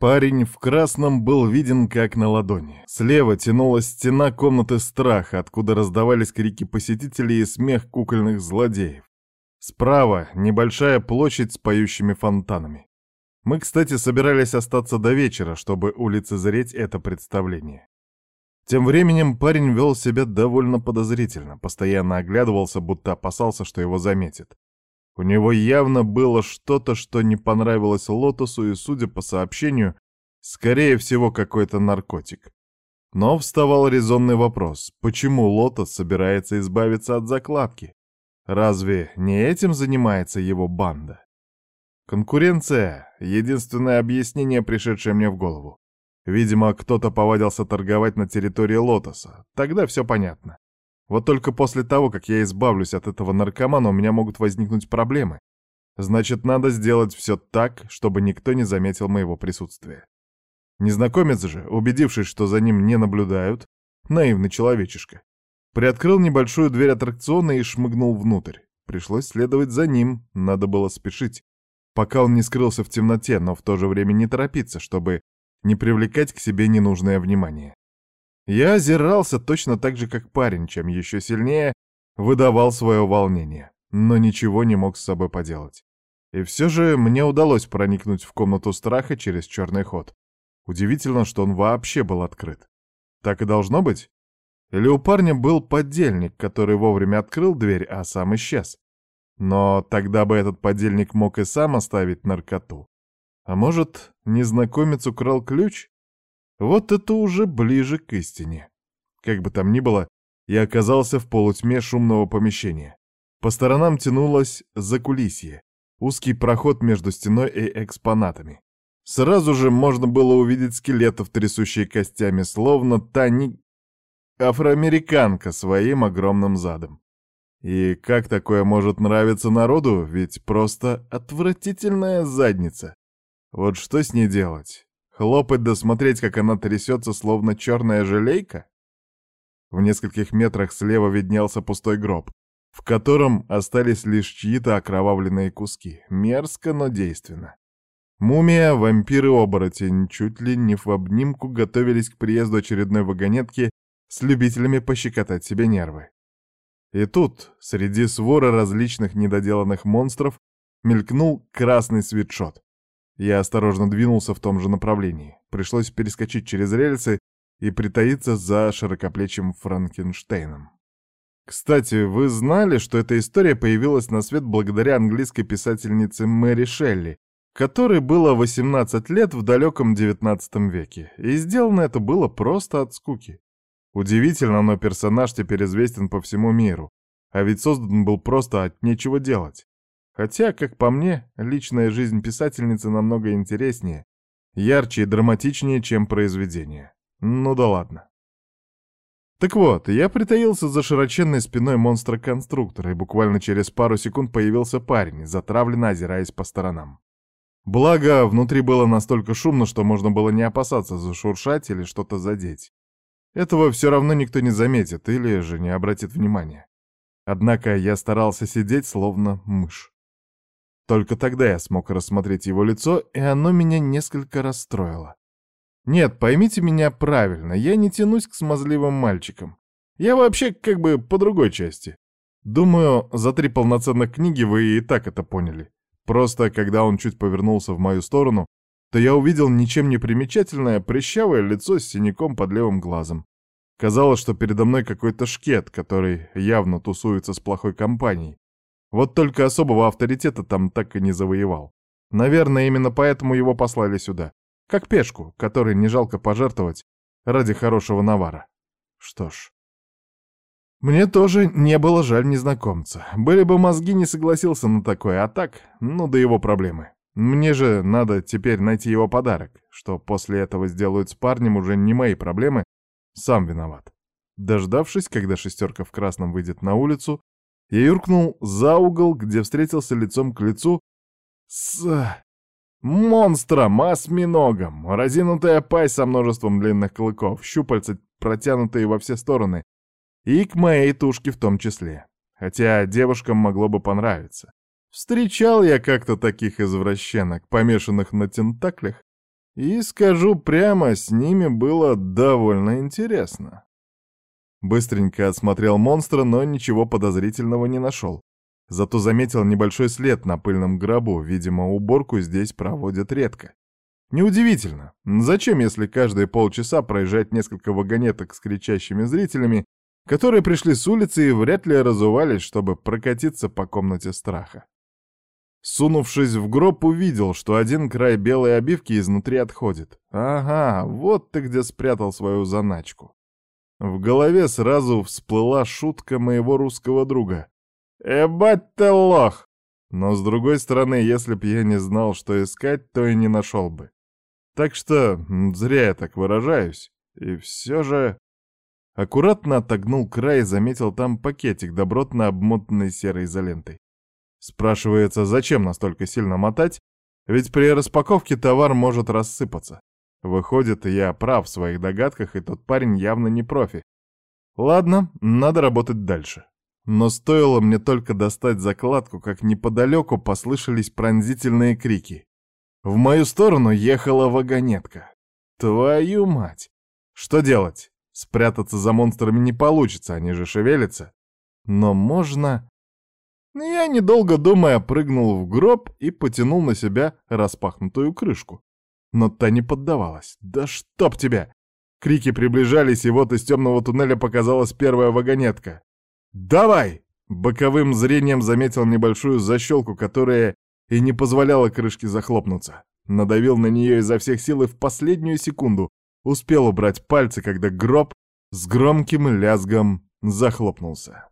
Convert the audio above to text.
Парень в красном был виден как на ладони. Слева тянулась стена комнаты страха, откуда раздавались крики посетителей и смех кукольных злодеев. Справа небольшая площадь с поющими фонтанами. Мы, кстати, собирались остаться до вечера, чтобы улицезреть это представление. Тем временем парень вел себя довольно подозрительно, постоянно оглядывался, будто опасался, что его заметят. У него явно было что-то, что не понравилось Лотосу, и, судя по сообщению, скорее всего, какой-то наркотик. Но вставал резонный вопрос, почему Лотос собирается избавиться от закладки? Разве не этим занимается его банда? Конкуренция — единственное объяснение, пришедшее мне в голову. Видимо, кто-то повадился торговать на территории Лотоса. Тогда все понятно. Вот только после того, как я избавлюсь от этого наркомана, у меня могут возникнуть проблемы. Значит, надо сделать все так, чтобы никто не заметил моего присутствия. Незнакомец же, убедившись, что за ним не наблюдают, наивный человечишка, приоткрыл небольшую дверь аттракциона и шмыгнул внутрь. Пришлось следовать за ним, надо было спешить, пока он не скрылся в темноте, но в то же время не торопиться, чтобы не привлекать к себе ненужное внимание. Я озирался точно так же, как парень, чем еще сильнее выдавал свое волнение, но ничего не мог с собой поделать. И все же мне удалось проникнуть в комнату страха через черный ход. Удивительно, что он вообще был открыт. Так и должно быть? Или у парня был подельник, который вовремя открыл дверь, а сам исчез? Но тогда бы этот подельник мог и сам оставить наркоту. А может, незнакомец украл ключ? Вот это уже ближе к истине. Как бы там ни было, я оказался в полутьме шумного помещения. По сторонам тянулось закулисье, узкий проход между стеной и экспонатами. Сразу же можно было увидеть скелетов, трясущие костями, словно та не... афроамериканка своим огромным задом. И как такое может нравиться народу, ведь просто отвратительная задница. Вот что с ней делать? Хлопать да смотреть, как она трясется, словно черная желейка? В нескольких метрах слева виднелся пустой гроб, в котором остались лишь чьи-то окровавленные куски. Мерзко, но действенно. Мумия, вампир и оборотень чуть ли не в обнимку готовились к приезду очередной вагонетки с любителями пощекотать себе нервы. И тут, среди свора различных недоделанных монстров, мелькнул красный свитшот. Я осторожно двинулся в том же направлении. Пришлось перескочить через рельсы и притаиться за широкоплечим Франкенштейном. Кстати, вы знали, что эта история появилась на свет благодаря английской писательнице Мэри Шелли, которой было 18 лет в далеком XIX веке, и сделано это было просто от скуки. Удивительно, но персонаж теперь известен по всему миру, а ведь создан был просто от нечего делать. Хотя, как по мне, личная жизнь писательницы намного интереснее, ярче и драматичнее, чем произведение. Ну да ладно. Так вот, я притаился за широченной спиной монстра-конструктора, и буквально через пару секунд появился парень, затравленно озираясь по сторонам. Благо, внутри было настолько шумно, что можно было не опасаться зашуршать или что-то задеть. Этого все равно никто не заметит или же не обратит внимания. Однако я старался сидеть, словно мышь. Только тогда я смог рассмотреть его лицо, и оно меня несколько расстроило. Нет, поймите меня правильно, я не тянусь к смазливым мальчикам. Я вообще как бы по другой части. Думаю, за три полноценных книги вы и так это поняли. Просто, когда он чуть повернулся в мою сторону, то я увидел ничем не примечательное прыщавое лицо с синяком под левым глазом. Казалось, что передо мной какой-то шкет, который явно тусуется с плохой компанией. Вот только особого авторитета там так и не завоевал. Наверное, именно поэтому его послали сюда. Как пешку, которой не жалко пожертвовать ради хорошего навара. Что ж. Мне тоже не было жаль незнакомца. Были бы мозги, не согласился на такое, а так, ну да его проблемы. Мне же надо теперь найти его подарок. Что после этого сделают с парнем, уже не мои проблемы. Сам виноват. Дождавшись, когда шестерка в красном выйдет на улицу, я юркнул за угол, где встретился лицом к лицу с... монстром, осьминогом, разинутая пасть со множеством длинных клыков, щупальца, протянутые во все стороны, и к моей тушке в том числе. Хотя девушкам могло бы понравиться. Встречал я как-то таких извращенок, помешанных на тентаклях, И скажу прямо, с ними было довольно интересно. Быстренько осмотрел монстра, но ничего подозрительного не нашел. Зато заметил небольшой след на пыльном гробу, видимо, уборку здесь проводят редко. Неудивительно. Зачем, если каждые полчаса проезжать несколько вагонеток с кричащими зрителями, которые пришли с улицы и вряд ли разувались, чтобы прокатиться по комнате страха? Сунувшись в гроб, увидел, что один край белой обивки изнутри отходит. Ага, вот ты где спрятал свою заначку. В голове сразу всплыла шутка моего русского друга. «Эбать ты лох!» Но с другой стороны, если б я не знал, что искать, то и не нашел бы. Так что зря я так выражаюсь. И все же... Аккуратно отогнул край и заметил там пакетик, добротно обмотанный серой изолентой. Спрашивается, зачем настолько сильно мотать? Ведь при распаковке товар может рассыпаться. Выходит, я прав в своих догадках, и тот парень явно не профи. Ладно, надо работать дальше. Но стоило мне только достать закладку, как неподалеку послышались пронзительные крики. В мою сторону ехала вагонетка. Твою мать! Что делать? Спрятаться за монстрами не получится, они же шевелятся. Но можно... Я, недолго думая, прыгнул в гроб и потянул на себя распахнутую крышку. Но та не поддавалась. «Да чтоб тебя!» Крики приближались, и вот из темного туннеля показалась первая вагонетка. «Давай!» Боковым зрением заметил небольшую защелку, которая и не позволяла крышке захлопнуться. Надавил на нее изо всех сил и в последнюю секунду успел убрать пальцы, когда гроб с громким лязгом захлопнулся.